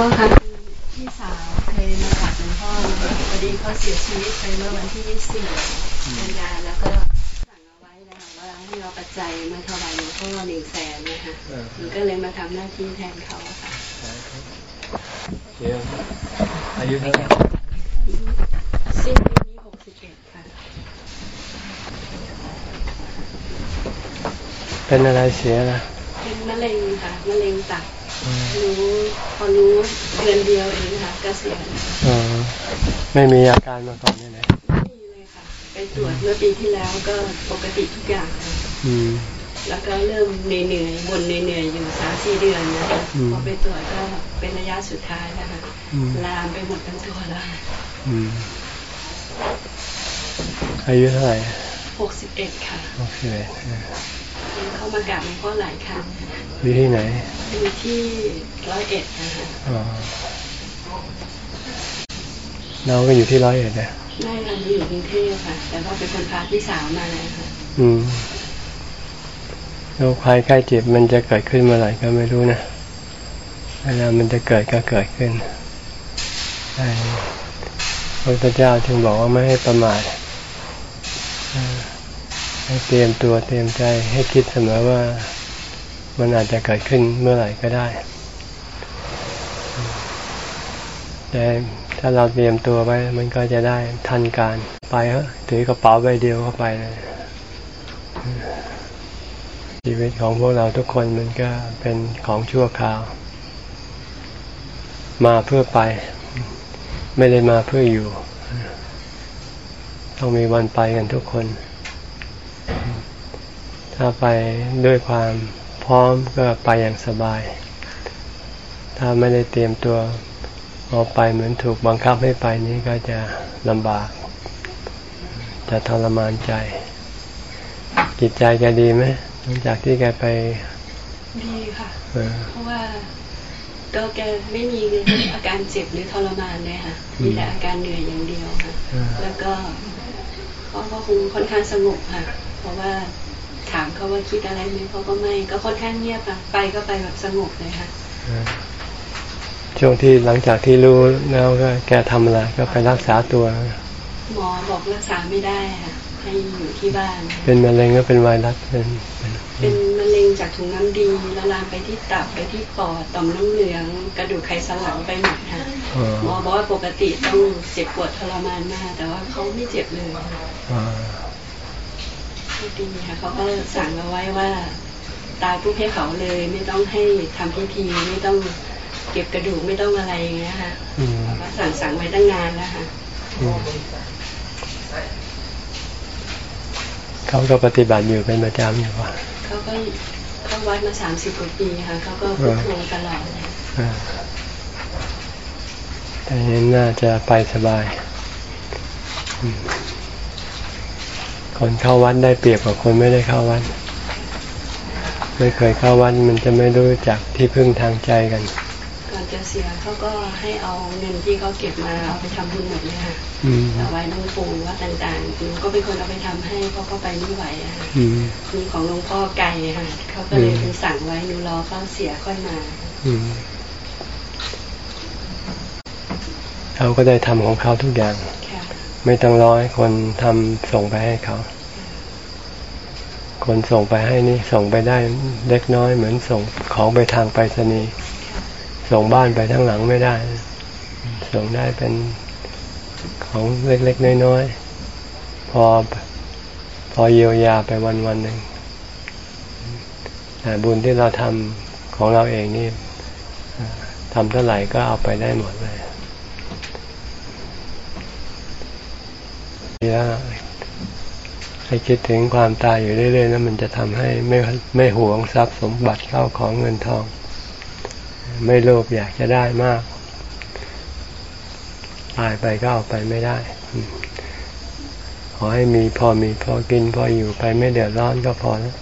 ก็ค่ะพี่สาวเคยมาถามหลวงพ่อพอดีเขาเสียชีวิตไปเมื่อวันที่สี่กันยาแล้วก็สั่งเอาไว้นะคะว่าให้เราปัจจัยมาถวายหลวงพ่อหนึ่งแสนนะคะมันก็เลยมาทำหน้าที่แทนเขาค่ะเดี๋ยวอายุเท่าไหร่สิ้นปีนี้หกสิบเอ็ดค่ะเป็นอะไรเสียนะเป็นมะเร็งค่ะมะเร็งตับ รู้พอรู้เดือนเดียวเองค่ะก็เสียอ๋อไม่มีอาการมาก่อนนี่นะไม่มีเลยค่ะ ไปตรวจเมื่อปีที่แล้วก็ปกติทุกอย่างค่ะอืมแล้วก็เริ่มเหนื่อยๆบนเหนื่อยๆอยู่สามสี่เดือนนะคะอืมพอไปตรวจก็เป็นระยะสุดท้ายแล้วค่ะอืมลามไปหมดทั้งตัวแล้วอืมอายุเท่าไหร่หกสิบเอ็ดค่ะโอเคเข้ามากราบหลวงพ่อหลายครั้งอยู่ที่ไหน อยู่ที่ร้อยเอ็ดนะคะอ๋อเราก็อยู่ที่ร้อยเอ็ดนะได้ค่ะมาอยู่กรุงเทพค่ะ แต่ว่าเป็นคนพาพี่สาวมาเลยค่ะ อืมโรคภัยใกล้เจ็บมันจะเกิดขึ้นเมื่อไหร่ก็ไม่รู้นะเวลามันจะเกิดก็เกิดขึ้นใช่พระพุทธเจ้าจึงบอกว่าไม่ให้ประมาทเอ่อให้เตรียมตัวเตรียมใจให้คิดเสมอว่า มันอาจจะเกิดขึ้นเมื่อไหร่ก็ได้แต่ถ้าเราเตรียมตัวไว้ มันก็จะได้ทันการไปเถอะถือกระเป๋าใบเดียวเข้าไปเลยชีวิตของพวกเราทุกคนมันก็เป็นของชั่วคราว มาเพื่อไป ไม่ได้มาเพื่ออยู่ ต้องมีวันไปกันทุกคน ถ้าไปด้วยความ พร้อมก็ไปอย่างสบาย ถ้าไม่ได้เตรียมตัวออกไปเหมือนถูกบังคับให้ไปนี้ก็จะลำบาก จะทรมานใจ จิตใจแกดีไหมหลังจากที่แกไป ดีค่ะเออเพราะว่าก็แกไม่มีอาการเจ็บหรือทรมานเลยค่ะอืมมีแต่อาการเหนื่อยอย่างเดียวค่ะอ่าแล้วก็เขาก็คงค่อนข้างสงบค่ะ เพราะว่า ถามเขาว่าคิดอะไรไหมเขาก็ไม่ ก็ค่อนข้างเงียบค่ะไปก็ไปแบบสงบเลยค่ะเออช่วงที่หลังจากที่รู้แล้วก็แกทำอะไรก็ไปรักษาตัว หมอบอกรักษาไม่ได้ค่ะให้อยู่ที่บ้านค่ะเป็นมะเร็งก็เป็นไวรัสเป็นเป็นเป็นมะเร็งจากถุงน้ำดีแล้วลามไปที่ตับไปที่ปอดต่อมน้ำเหลือง กระดูกไขสันหลังไปหมดค่ะอ๋อหมอบอกว่าปกติต้องเจ็บปวดทรมานมากแต่ว่าเขาไม่เจ็บเลย ค่ะอ่าไม่ดีค่ะเขาก็สั่งเอาไว้ว่าตายปุ๊บให้เขาเลยไม่ต้องให้ทำพิธีไม่ต้องเก็บกระดูกไม่ต้องอะไรอย่างเงี้ยค่ะอืมเขาก็สั่งสั่งไว้ตั้งนานแล้วค่ะอืมเขาก็ปฏิบัติอยู่เป็นประจำอยู่ว่าเขาก็เข้าวัดมาสามสิบกว่าปีค่ะเขาก็พุทโธตลอดเลยอ่าแต่นี้น่าจะไปสบายอืม คนเข้าวัดได้เปรียบกว่าคนไม่ได้เข้าวัด ไม่เคยเข้าวัดมันจะไม่รู้จักที่พึ่งทางใจกันก่อนจะเสียเขาก็ให้เอาเงินที่เขาเก็บมาเอาไปทำบุญหมดเลยค่ะอืมเอาไว้น้องปูว่าต่างๆหนูก็เป็นคนเอาไปทำให้เพราะเขาไปไม่ไหวอะค่ะอืมมีของหลวงพ่อไก่ค่ะเขาก็เลยเป็นสั่งไว้หนูรอเขาเสียค่อยมา อืมเขาก็ได้ทำของเขาทุกอย่างค่ะ ไม่ต้องร้อให้คนทำส่งไปให้เขา คนส่งไปให้นี่ส่งไปได้เล็กน้อยเหมือนส่งของไปทางไปรษณีย์ส่งบ้านไปทั้งหลังไม่ได้ ส่งได้เป็นของเล็กๆน้อยๆพอพอเยียวยาไปวันวันๆหนึ่งแต่บุญที่เราทำของเราเองนี่ทำเท่าไหร่ก็เอาไปได้หมดเลย ดีแล้วให้คิดถึงความตายอยู่เรื่อยๆแล้วมันจะทำให้ไม่ไม่หวงทรัพย์สมบัติเข้าของเงินทอง ไม่โลภอยากจะได้มาก ตายไปก็เอาไปไม่ได้ ขอให้มีพอมีพอกินพออยู่ไปไม่เดือดร้อนก็พอแล้ว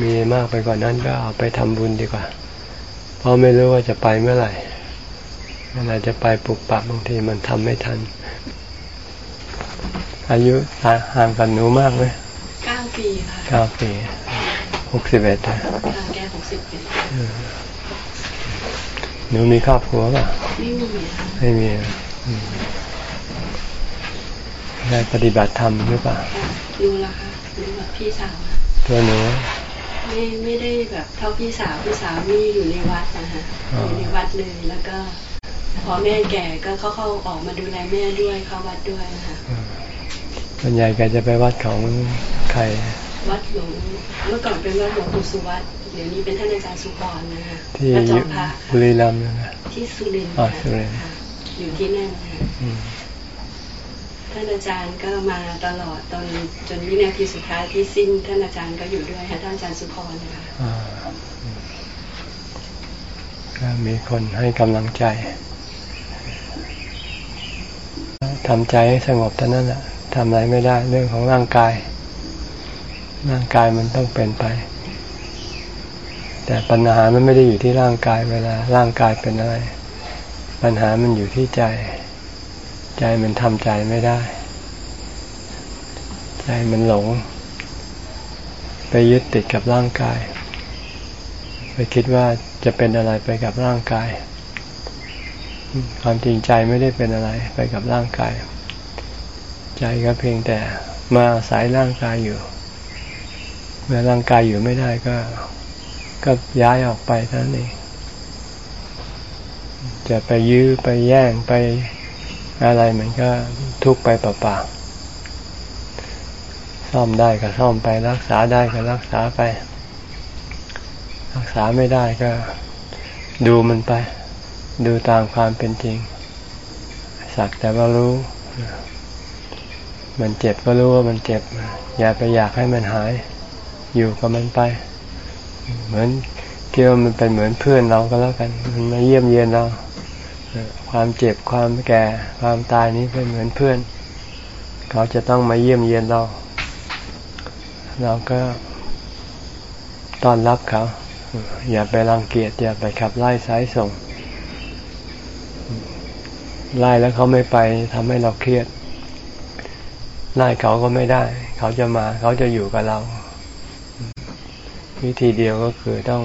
มีมากไปกว่านั้นก็เอาไปทำบุญดีกว่า เพราะไม่รู้ว่าจะไปเมื่อไหร่เมื่อไหร่จะไปปลุกปับบางทีมันทำไม่ทัน อายุห่างกันหนูมากไหมเก้าปีค่ะเก้าปีหกสิบเอ็ดค่ะแกหกสิบปีหนูมีครอบครัวป่ะ ไม่มีค่ะไม่มีอืมได้ปฏิบัติธรรมหรือเปล่าค่ะดูละค่ะดูแบบพี่สาวค่ะตัวหนูไม่ไม่ได้แบบเท่าพี่สาวพี่สาวนี่อยู่ในวัดนะคะอ๋อออยู่ในวัดเลยแล้วก็พอแม่แก่ก็เขาเข้าออกมาดูแลแม่ด้วยเข้าวัดด้วยนะคะ ส่วนใหญ่แกจะไปวัดของใคร วัดหลวงเมื่อก่อนเป็นวัดหลวงปู่สุวัตเดี๋ยวนี้เป็นท่านอาจารย์สุพรนะคะที่วัดจอมพระบุรีรัมย์นะนะที่สุรินทร์อ๋อค่ะสุรินทร์ค่ะอยู่ที่นั่นนะคะอืมท่านอาจารย์ก็มาตลอดตอนจนวินาทีสุดท้ายที่สิ้น ท่านอาจารย์ก็อยู่ด้วยค่ะท่านอาจารย์สุพรนะคะอ่าก็มีคนให้กำลังใจทำใจให้สงบเท่านั้นแหละ ทำอะไรไม่ได้ เรื่องของร่างกาย ร่างกายมันต้องเป็นไป แต่ปัญหามันไม่ได้อยู่ที่ร่างกายเวลา ร่างกายเป็นอะไร ปัญหามันอยู่ที่ใจ ใจมันทำใจไม่ได้ ใจมันหลง ไปยึดติดกับร่างกาย ไปคิดว่าจะเป็นอะไรไปกับร่างกาย ความจริงใจไม่ได้เป็นอะไรไปกับร่างกาย ใจก็เพียงแต่มาอายร่างกายอยู่ เมื่อร่างกายอยู่ไม่ได้ก็ก็ย้ายออกไปเท่านั้นเองจะไปยื้อไปแย่งไปอะไรมันก็ทุกไปเปล่าๆซ่อมได้ก็ซ่อมไปรักษาได้ก็รักษาไป รักษาไม่ได้ก็ดูมันไป ดูตามความเป็นจริง สักแต่ว่ารู้ มันเจ็บก็รู้ว่ามันเจ็บ อย่าไปอยากให้มันหาย อยู่กับมันไป เหมือนคิดว่ามันเป็นเหมือนเพื่อนเราก็แล้วกัน มันมาเยี่ยมเยียนเรา ความเจ็บความแก่ ความตายนี้เป็นเหมือนเพื่อน เขาจะต้องมาเยี่ยมเยียนเรา เราก็ต้อนรับเขา อย่าไปรังเกียจอย่าไปขับไล่สายส่งไล่แล้วเขาไม่ไปทำให้เราเครียด ไล่เขาก็ไม่ได้ เขาจะมา เขาจะอยู่กับเรา วิธีเดียวก็คือต้อง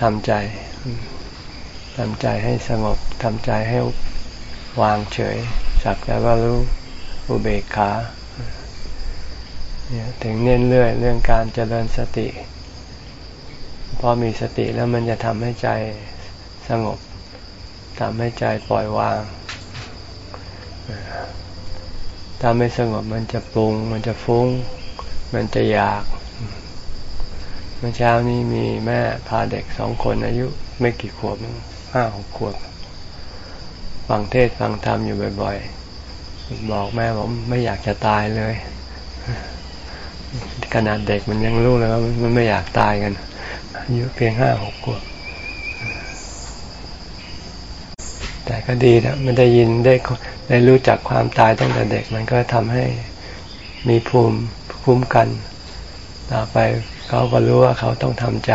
ทำใจทำใจให้สงบทำใจให้วางเฉย สักแต่ว่ารู้อุเบกขาเนี่ยถึงเน้นเรื่อยเรื่องการเจริญสติ พอมีสติแล้วมันจะทำให้ใจสงบทำให้ใจปล่อยวาง ถ้าไม่สงบมันจะปรุง มันจะฟุ้ง มันจะอยาก เมื่อเช้านี้มีแม่พาเด็กสองคนอายุ ไม่กี่ขวบห้าหกขวบ ฟังเทศฟังธรรมอยู่บ่อย ๆ บอกแม่ผมไม่อยากจะตายเลยขนาดเด็กมันยังรู้เลยว่ามันไม่อยากตายกันอายุเพียงห้าหกขวบ แต่ก็ดีนะมันได้ยินได้ได้รู้จักความตายตั้งแต่เด็ก มันก็ทำให้มีภูมิคุ้มกันต่อไปเขาก็รู้ว่าเขาต้องทำใจ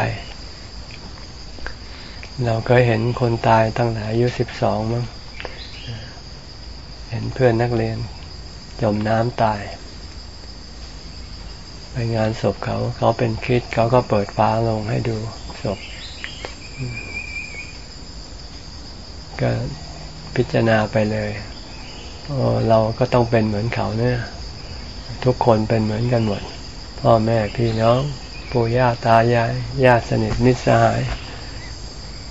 เราก็เห็นคนตายตั้งแต่อายุสิบสองมั้งเห็นเพื่อนนักเรียนจมน้ำตาย ไปงานศพเขาเขาเป็นคริสเขาก็เปิดฟ้าลงให้ดูศพ ก็พิจารณาไปเลยเราก็ต้องเป็นเหมือนเขาเนี่ย ทุกคนเป็นเหมือนกันหมด พ่อแม่พี่น้องปู่ย่าตายายญาติสนิทมิตรสหาย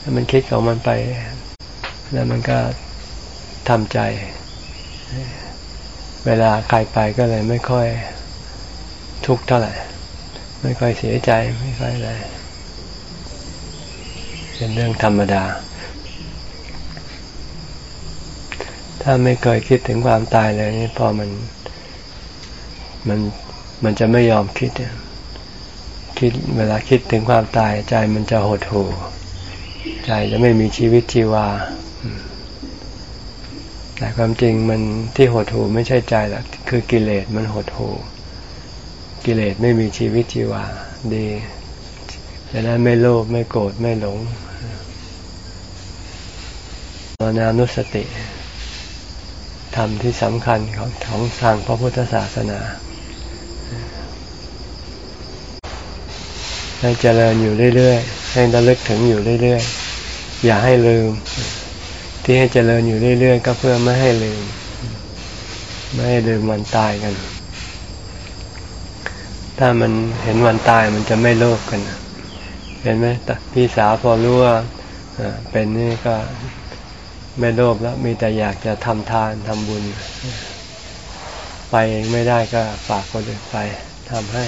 ถ้ามันคิดของมันไป แล้วมันก็ทำใจ เวลาใครไปก็เลยไม่ค่อยทุกข์เท่าไหร่ ไม่ค่อยเสียใจไม่ค่อยอะไรเป็นเรื่องธรรมดา ถ้าไม่เคยคิดถึงความตายเลยนี่พอมันมันมันจะไม่ยอมคิดคิดเวลาคิดถึงความตายใจมันจะหดหู่ใจจะไม่มีชีวิตชีวา แต่ความจริงมันที่หดหู่ไม่ใช่ใจหรอกคือกิเลสมันหดหู่กิเลสไม่มีชีวิตชีวา ดีดังนั้นไม่โลภไม่โกรธไม่หลงมรณานุสติ ธรรมที่สำคัญของของทางพระพุทธศาสนาให้เจริญอยู่เรื่อยๆ ให้ระลึกถึงอยู่เรื่อยๆ อย่าให้ลืม ที่ให้เจริญอยู่เรื่อยๆ ก็เพื่อไม่ให้ลืม ไม่ให้ลืมวันตายกัน ถ้ามันเห็นวันตายมันจะไม่โลภกัน เห็นไหมพี่สาวพอรู้ว่าเป็นนี่ก็ ไม่โลภแล้วมีแต่อยากจะทำทานทำบุญ ไปเองไม่ได้ก็ฝากคนอื่นไปทำให้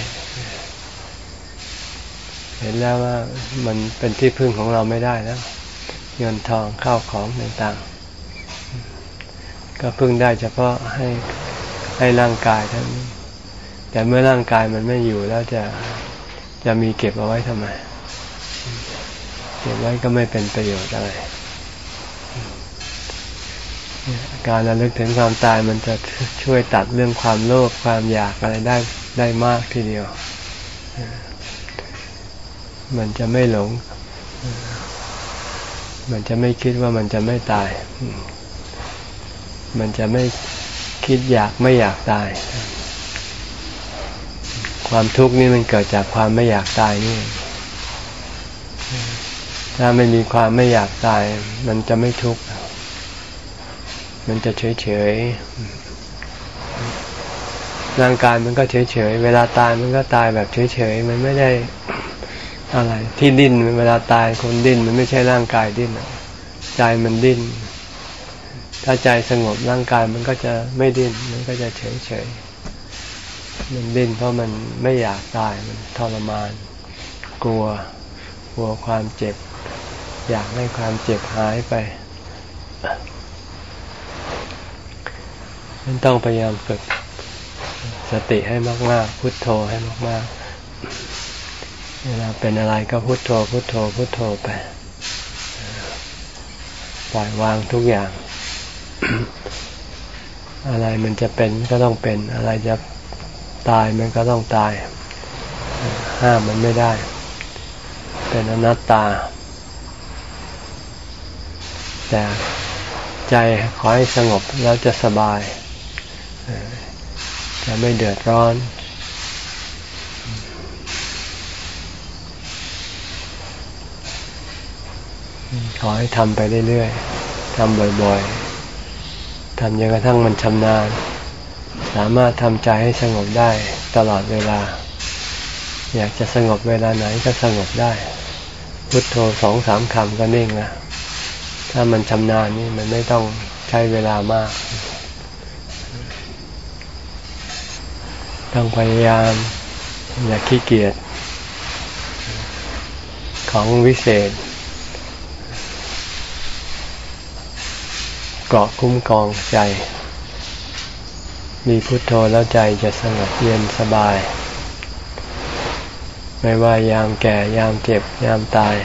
เห็นแล้วว่ามันเป็นที่พึ่งของเราไม่ได้แล้วเงินทองข้าวของต่างๆ ก็พึ่งได้เฉพาะให้ให้ร่างกายท่านแต่เมื่อร่างกายมันไม่อยู่แล้วจะจะมีเก็บเอาไว้ทำไม เก็บไว้ก็ไม่เป็นประโยชน์อะไร การระลึกถึงความตายมันจะช่วยตัดเรื่องความโลภความอยากอะไรได้ได้มากทีเดียว มันจะไม่หลง มันจะไม่คิดว่ามันจะไม่ตาย มันจะไม่คิดอยากไม่อยากตาย ความทุกข์นี่มันเกิดจากความไม่อยากตายนี่ ถ้าไม่มีความไม่อยากตาย มันจะไม่ทุกข์ มันจะเฉยเฉยร่างกายมันก็เฉยเฉยเวลาตายมันก็ตายแบบเฉยเฉยมันไม่ได้อะไร ที่ดิ้นเวลาตายคนดิ้นมันไม่ใช่ร่างกายดิ้นใจมันดิ้น ถ้าใจสงบร่างกายมันก็จะไม่ดิ้นมันก็จะเฉยเฉยมันดิ้นเพราะมันไม่อยากตายมันทรมาน กลัวกลัวความเจ็บ อยากให้ความเจ็บหายไป มันต้องพยายามฝึกสติให้มาก ๆ พุทโธให้มาก ๆ เวลาเป็นอะไรก็พุทโธ พุทโธ พุทโธไป ปล่อยวางทุกอย่าง อะไรมันจะเป็นก็ต้องเป็น อะไรจะตายมันก็ต้องตาย ห้ามมันไม่ได้ เป็นอนัตตา แต่ใจขอให้สงบแล้วจะสบาย จะไม่เดือดร้อน ขอให้ทำไปเรื่อยๆทำบ่อยๆทำจนกระทั่งมันชำนาญ สามารถทำใจให้สงบได้ตลอดเวลา อยากจะสงบเวลาไหนก็สงบได้ พุทโธสองสามคำก็นิ่งละถ้ามันชำนาญนี่มันไม่ต้องใช้เวลามาก ต้องพยายาม อย่าขี้เกียจของวิเศษเกาะคุ้มกองใจ มีพุทโธแล้วใจจะสงบเย็นสบาย ไม่ว่ายามแก่ยามเจ็บยามตาย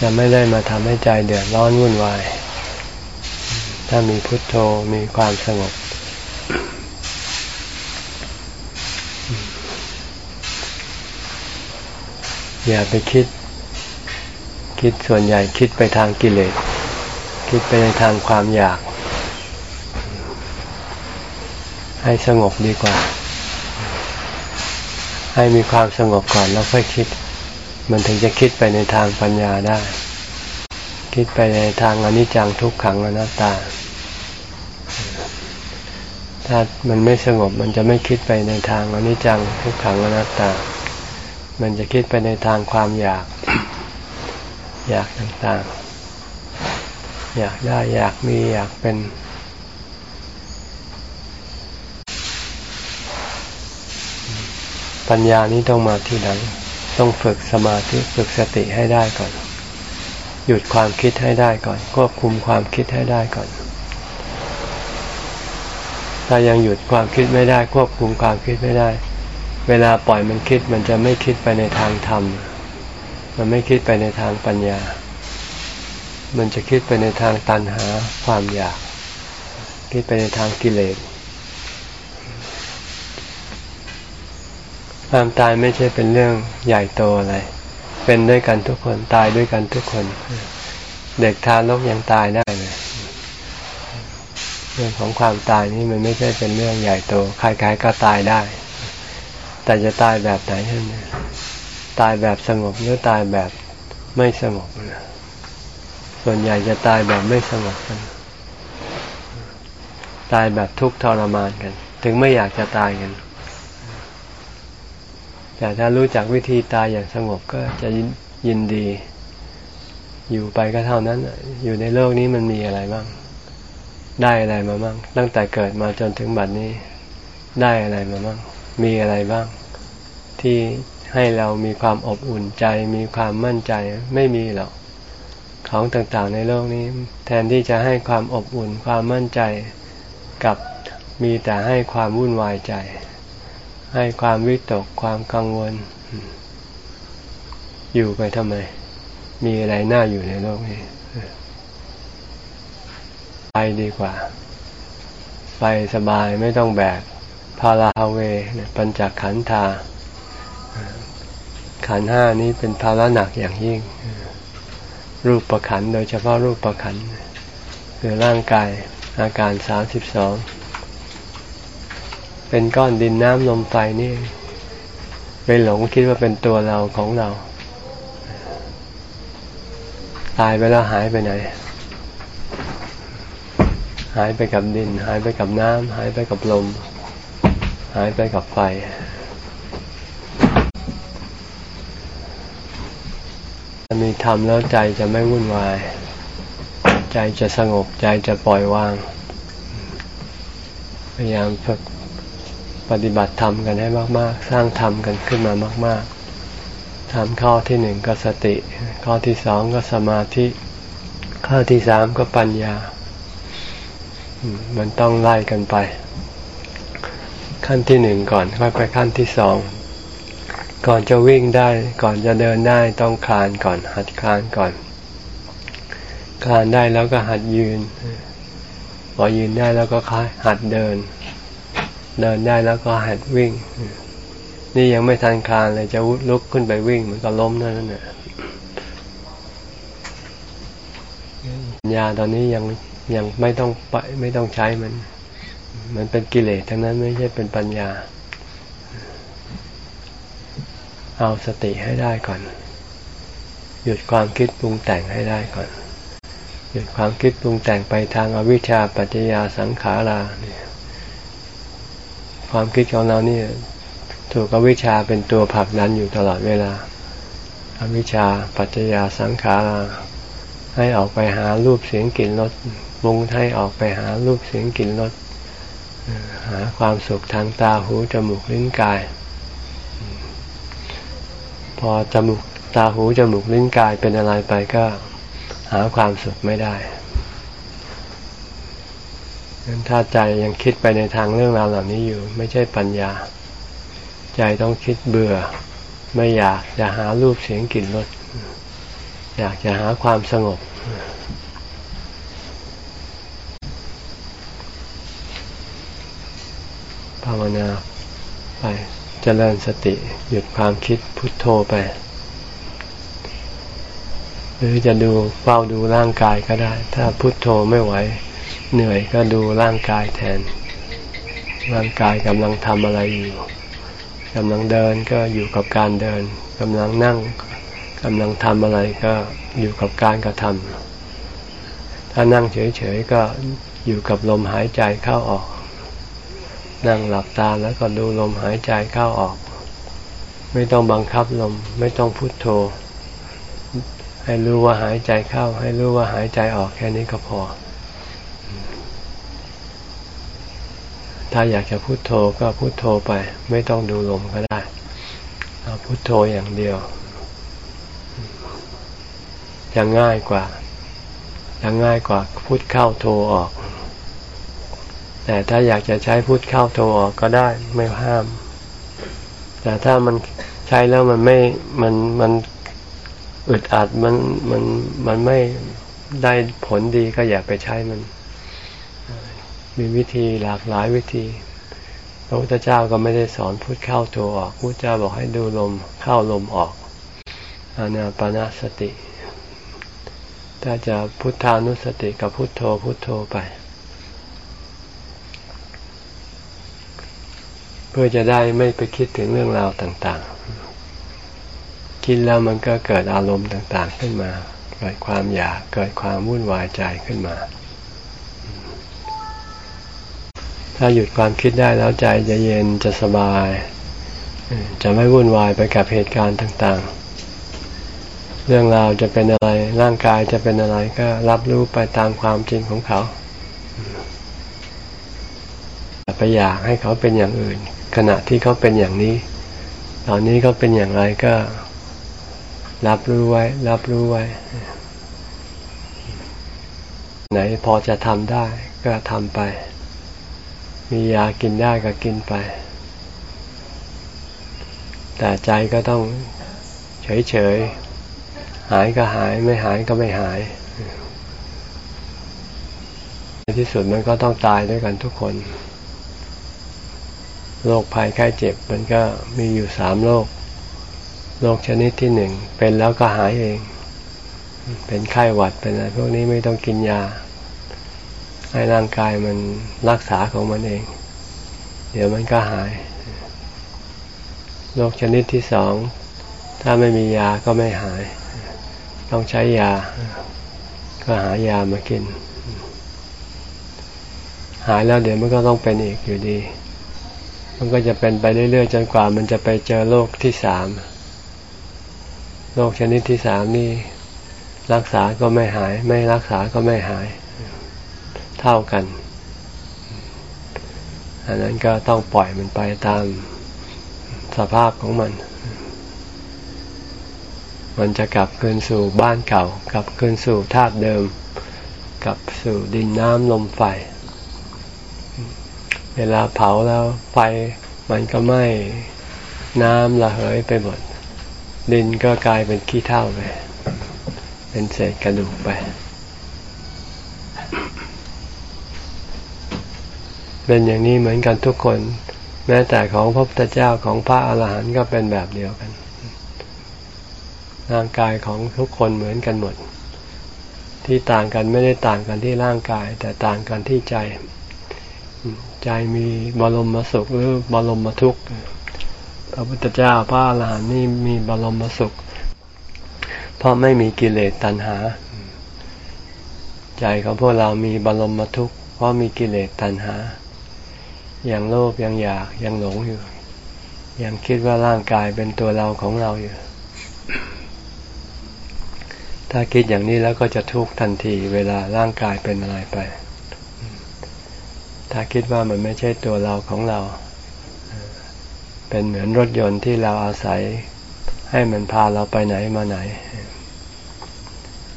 จะไม่ได้มาทำให้ใจเดือดร้อนวุ่นวาย ถ้ามีพุทโธมีความสงบ อย่าไปคิด คิดส่วนใหญ่คิดไปทางกิเลส คิดไปในทางความอยาก ให้สงบดีกว่า ให้มีความสงบก่อนแล้วค่อยคิด มันถึงจะคิดไปในทางปัญญาได้ คิดไปในทางอนิจจังทุกขังอนัตตา ถ้ามันไม่สงบมันจะไม่คิดไปในทางอนิจจังทุกขังอนัตตา มันจะคิดไปในทางความอยาก อยากต่างๆ อยากได้อยากมีอยากเป็น ปัญญานี้ต้องมาที่หลังต้องฝึกสมาธิฝึกสติให้ได้ก่อน หยุดความคิดให้ได้ก่อน ควบคุมความคิดให้ได้ก่อน ถ้ายังหยุดความคิดไม่ได้ ควบคุมความคิดไม่ได้ เวลาปล่อยมันคิดมันจะไม่คิดไปในทางธรรม มันไม่คิดไปในทางปัญญา มันจะคิดไปในทางตัณหาความอยาก คิดไปในทางกิเลสความตายไม่ใช่เป็นเรื่องใหญ่โตอะไร เป็นด้วยกันทุกคนตายด้วยกันทุกคน เด็กทารกยังตายได้เลยเรื่องของความตายนี่มันไม่ใช่เป็นเรื่องใหญ่โต ใครๆก็ตายได้ แต่จะตายแบบไหนนั่นตายแบบสงบหรือตายแบบไม่สงบส่วนใหญ่จะตายแบบไม่สงบกัน ตายแบบทุกข์ทรมานกัน ถึงไม่อยากจะตายกัน แต่ถ้ารู้จักวิธีตายอย่างสงบก็จะยินดี อยู่ไปก็เท่านั้น อยู่ในโลกนี้มันมีอะไรบ้าง ได้อะไรมาบ้าง ตั้งแต่เกิดมาจนถึงบัดนี้ ได้อะไรมาบ้าง มีอะไรบ้าง ที่ให้เรามีความอบอุ่นใจ มีความมั่นใจไม่มีหรอกของต่างๆในโลกนี้ แทนที่จะให้ความอบอุ่นความมั่นใจกับมีแต่ให้ความวุ่นวายใจ ให้ความวิตกความกังวล อยู่ไปทำไม มีอะไรน่าอยู่ในโลกนี้ไปดีกว่า ไปสบายไม่ต้องแบกพาราเวปัญจขันธา ขันห้านี้เป็นภาระหนักอย่างยิ่ง รูปประขันโดยเฉพาะรูปประขันคือร่างกายอาการสามสิบสองเป็นก้อนดินน้ำลมไฟนี่ไปหลงคิดว่าเป็นตัวเราของเรา ตายไปแล้วหายไปไหน หายไปกับดิน หายไปกับน้ำหายไปกับลม หายไปกับไฟ มีธรรมแล้วใจจะไม่วุ่นวาย ใจจะสงบใจจะปล่อยวาง พยายามฝึกปฏิบัติธรรมกันให้มาก ๆ สร้างธรรมกันขึ้นมามาก ๆทำข้อที่หนึ่งก็สติ ข้อที่สองก็สมาธิ ข้อที่สามก็ปัญญา มันต้องไล่กันไป ขั้นที่หนึ่งก่อน ค่อยไปขั้นที่สอง ก่อนจะวิ่งได้ ก่อนจะเดินได้ต้องคลานก่อน หัดคลานก่อน คลานได้แล้วก็หัดยืน พอยืนได้แล้วก็คลายหัดเดิน เดินได้แล้วก็หัดวิ่ง นี่ยังไม่ทันคลานเลยจะลุกขึ้นไปวิ่งมันก็ล้มนั่นแหละปัญญาตอนนี้ยังยังไม่ต้องไปไม่ต้องใช้มัน มันเป็นกิเลสทั้งนั้นไม่ใช่เป็นปัญญา เอาสติให้ได้ก่อน หยุดความคิดปรุงแต่งให้ได้ก่อน หยุดความคิดปรุงแต่งไปทางอวิชชาปัจจยาสังขาราเนี่ยความคิดของเรานี่ถูกอวิชชาเป็นตัวผลักดันอยู่ตลอดเวลา อวิชชาปัจจยาสังขาราให้ออกไปหารูปเสียงกลิ่นรสบุงให้ออกไปหารูปเสียงกลิ่นรสหาความสุขทางตาหูจมูกลิ้นกาย พอจมูกตาหูจมูกลิ้นกายเป็นอะไรไปก็หาความสุขไม่ได้ถ้าใจยังคิดไปในทางเรื่องราวเหล่านี้อยู่ ไม่ใช่ปัญญา ใจต้องคิดเบื่อ ไม่อยากจะหารูปเสียงกลิ่นรสอยากจะหาความสงบ ภาวนาไป เจริญสติหยุดความคิดพุทโธไป หรือจะดูเฝ้าดูร่างกายก็ได้ ถ้าพุทโธไม่ไหว เหนื่อยก็ดูร่างกายแทน ร่างกายกำลังทำอะไรอยู่กำลังเดินก็อยู่กับการเดินกำลังนั่งกำลังทำอะไรก็อยู่กับการกระทำถ้านั่งเฉยๆก็อยู่กับลมหายใจเข้าออก นั่งหลับตาแล้วก็ดูลมหายใจเข้าออก ไม่ต้องบังคับลม ไม่ต้องพุโทโธ ให้รู้ว่าหายใจเข้า ให้รู้ว่าหายใจออกแค่นี้ก็พอ ถ้าอยากจะพุโทโธก็พุโทโธไป ไม่ต้องดูลมก็ได้เอาพุโทโธอย่างเดียวจะง่ายกว่าจะง่ายกว่าพุทเข้าโธออก แต่ถ้าอยากจะใช้พุทเข้าโทรออกก็ได้ไม่ห้าม แต่ถ้ามันใช้แล้วมันไม่มันมันอึดอัดมันมันมันไม่ได้ผลดีก็อย่าไปใช้มัน มีวิธีหลากหลายวิธีพระพุทธเจ้าก็ไม่ได้สอนพุทเข้าโทรออกพุทธเจ้าบอกให้ดูลมเข้าลมออกอานาปนาสติถ้าจะพุทธานุสติกับพุทโธพุทโธไป เพื่อจะได้ไม่ไปคิดถึงเรื่องราวต่างๆ คิดแล้วมันก็เกิดอารมณ์ต่างๆ ขึ้นมา เกิดความอยาก เกิดความวุ่นวายใจขึ้นมา ถ้าหยุดความคิดได้แล้วใจจะเย็นจะสบาย จะไม่วุ่นวายไปกับเหตุการณ์ต่างๆ เรื่องราวจะเป็นอะไร ร่างกายจะเป็นอะไรก็รับรู้ไปตามความจริงของเขาไปอยากให้เขาเป็นอย่างอื่น ขณะที่เขาเป็นอย่างนี้ ตอนนี้เขาเป็นอย่างไรก็รับรู้ไว้ รับรู้ไว้ ไหนพอจะทำได้ก็ทำไป มียากินได้ก็กินไป แต่ใจก็ต้องเฉยๆ หายก็หายไม่หายก็ไม่หาย ในที่สุดมันก็ต้องตายด้วยกันทุกคน โรคภัยไข้เจ็บมันก็มีอยู่สามโรคโรคชนิดที่หนึ่งเป็นแล้วก็หายเอง เป็นไข้หวัดเป็นอะไรพวกนี้ไม่ต้องกินยา ให้ร่างกายมันรักษาของมันเอง เดี๋ยวมันก็หายโรคชนิดที่สองถ้าไม่มียาก็ไม่หาย ต้องใช้ยา ก็หายามากิน หายแล้วเดี๋ยวมันก็ต้องเป็นอีกอยู่ดี มันก็จะเป็นไปเรื่อยๆ จนกว่ามันจะไปเจอโรคที่สามโรคชนิดที่สามนี่รักษาก็ไม่หาย ไม่รักษาก็ไม่หาย เท่ากัน อันนั้นก็ต้องปล่อยมันไปตามสภาพของมัน มันจะกลับคืนสู่บ้านเก่า กลับคืนสู่ธาตุเดิม กลับสู่ดินน้ำลมไฟ เวลาเผาแล้วไฟมันก็ไหม้น้ำระเหยไปหมด ดินก็กลายเป็นขี้เถ้าไป เป็นเศษกระดูกไป เป็นอย่างนี้เหมือนกันทุกคน แม้แต่ของพระพุทธเจ้าของพระอาหารหันต์ก็เป็นแบบเดียวกันร่างกายของทุกคนเหมือนกันหมด ที่ต่างกันไม่ได้ต่างกันที่ร่างกาย แต่ต่างกันที่ใจ ใจมีบรมสุขหรือบรมทุกข์พระพุทธเจ้าพระอรหันต์นี่มีบรมสุข เพราะไม่มีกิเลสตัณหา ใจของพวกเรามีบรมทุกข์ เพราะมีกิเลสตัณหาอย่างโลภยังอยากยังหลงอยู่ ยังคิดว่าร่างกายเป็นตัวเราของเราอยู่ ถ้าคิดอย่างนี้แล้วก็จะทุกข์ทันทีเวลาร่างกายเป็นอะไรไป ถ้าคิดว่ามันไม่ใช่ตัวเราของเรา เป็นเหมือนรถยนต์ที่เราอาศัยให้มันพาเราไปไหนมาไหน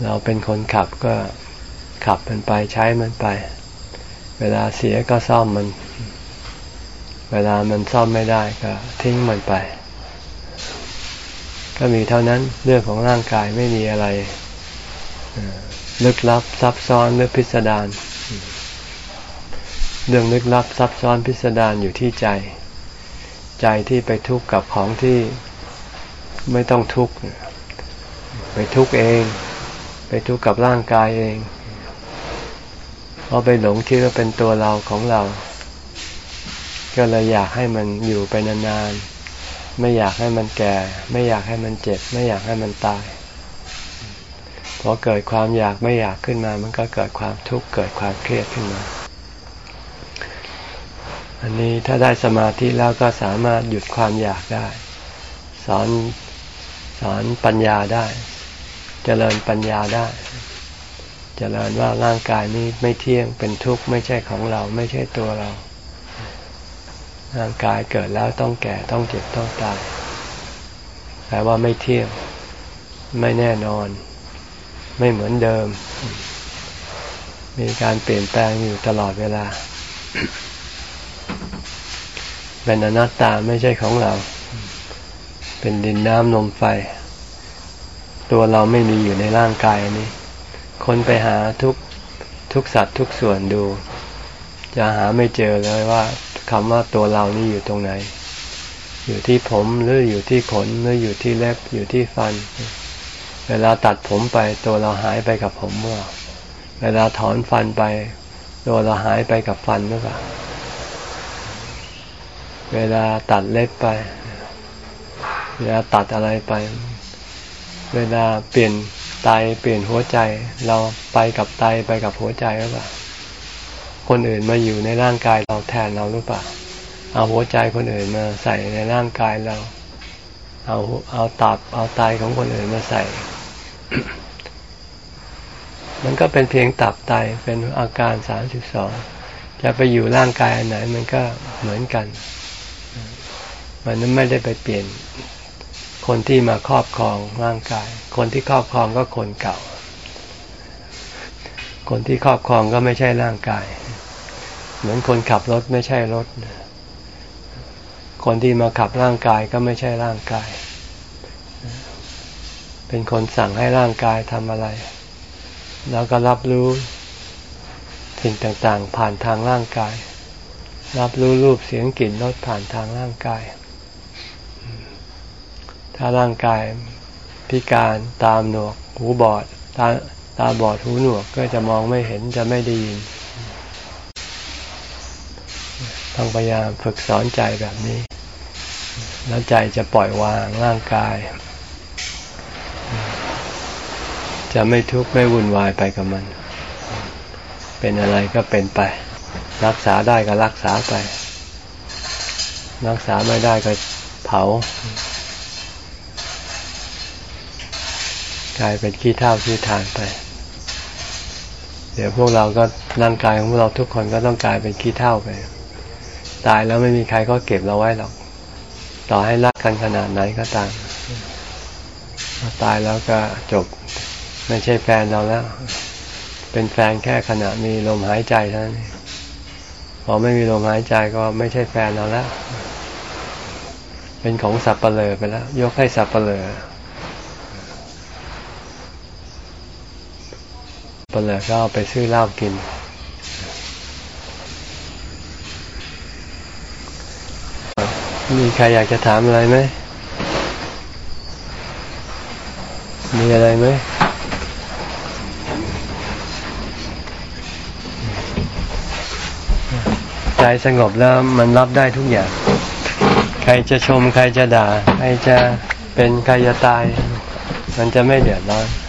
เราเป็นคนขับก็ขับมันไปใช้มันไป เวลาเสียก็ซ่อมมัน เวลามันซ่อมไม่ได้ก็ทิ้งมันไป ก็มีเท่านั้นเรื่องของร่างกายไม่มีอะไรลึกลับซับซ้อนหรือพิสดาร เรื่องลึกลับซับซ้อนพิสดารอยู่ที่ใจ ใจที่ไปทุกข์กับของที่ไม่ต้องทุกข์ไปทุกข์เอง ไปทุกข์กับร่างกายเองเพราะไปหลงคิดว่าเป็นตัวเราของเรา ก็เลยอยากให้มันอยู่ไปนานๆไม่อยากให้มันแก่ ไม่อยากให้มันเจ็บ ไม่อยากให้มันตายพอเกิดความอยากไม่อยากขึ้นมา มันก็เกิดความทุกข์เกิดความเครียดขึ้นมา อันนี้ถ้าได้สมาธิแล้วก็สามารถหยุดความอยากได้ สอนสอนปัญญาได้จเจริญปัญญาได้จเจริญว่าร่างกายนี้ไม่เที่ยงเป็นทุกข์ไม่ใช่ของเราไม่ใช่ตัวเรา ร่างกายเกิดแล้วต้องแก่ต้องเจ็บต้องตายแปลว่าไม่เที่ยงไม่แน่นอน ไม่เหมือนเดิม มีการเปลี่ยนแปลงอยู่ตลอดเวลา เป็นอนัตตาไม่ใช่ของเรา เป็นดินน้ำลมไฟ ตัวเราไม่มีอยู่ในร่างกายนี้ คนไปหาทุกทุกสัตว์ทุกส่วนดู จะหาไม่เจอเลยว่าคำว่าตัวเรานี่อยู่ตรงไหน อยู่ที่ผมหรืออยู่ที่ขนหรืออยู่ที่เล็บอยู่ที่ฟัน เวลาตัดผมไปตัวเราหายไปกับผมเมื่อเวลาถอนฟันไป ตัวเราหายไปกับฟันหรือเปล่า เวลาตัดเล็บไป เวลาตัดอะไรไป เวลาเปลี่ยนไตเปลี่ยนหัวใจ เราไปกับไตไปกับหัวใจหรือเปล่า คนอื่นมาอยู่ในร่างกายเราแทนเราหรือเปล่า เอาหัวใจคนอื่นมาใส่ในร่างกายเรา เอาเอาตับเอาไตของคนอื่นมาใส่ มันก็เป็นเพียงตับไตเป็นอาการสามสิบสองจะไปอยู่ร่างกายอันไหนมันก็เหมือนกัน มันไม่ได้ไปเปลี่ยนคนที่มาครอบครองร่างกาย คนที่ครอบครองก็คนเก่า คนที่ครอบครองก็ไม่ใช่ร่างกาย เหมือนคนขับรถไม่ใช่รถ คนที่มาขับร่างกายก็ไม่ใช่ร่างกาย เป็นคนสั่งให้ร่างกายทำอะไร แล้วก็รับรู้สิ่งต่างๆ ผ่านทางร่างกาย รับรู้รูปเสียงกลิ่นรสผ่านทางร่างกาย ถ้าร่างกายพิการตามหนวก หูบอด ตาตาบอดหูหนวกก็จะมองไม่เห็นจะไม่ได้ยินต้องพยายามฝึกสอนใจแบบนี้ แล้วใจจะปล่อยวางร่างกาย จะไม่ทุกข์ไม่วุ่นวายไปกับมัน เป็นอะไรก็เป็นไป รักษาได้ก็รักษาไป รักษาไม่ได้ก็เผา ลายเป็นขี้เท่าขี้ทานไป เดี๋ยวพวกเราก็ร่างกายของพวกเราทุกคนก็ต้องกลายเป็นขี้เท่าไป ตายแล้วไม่มีใครก็เก็บเราไว้หรอก ต่อให้รักกันขนาดไหนก็ตามตายแล้วก็จบ ไม่ใช่แฟนเราแล้ว เป็นแฟนแค่ขณะมีลมหายใจเท่านั้นพอไม่มีลมหายใจก็ไม่ใช่แฟนเราแล้ว เป็นของสับเปลือไปแล้ว ยกให้สับเปลือ ปลอก็เอาไปซื้อเหล้ากิน มีใครอยากจะถามอะไรไหม มีอะไรไหมใจสงบแล้วมันรับได้ทุกอย่าง ใครจะชมใครจะด่า ใครจะเป็นใครจะตาย มันจะไม่เดือดร้อน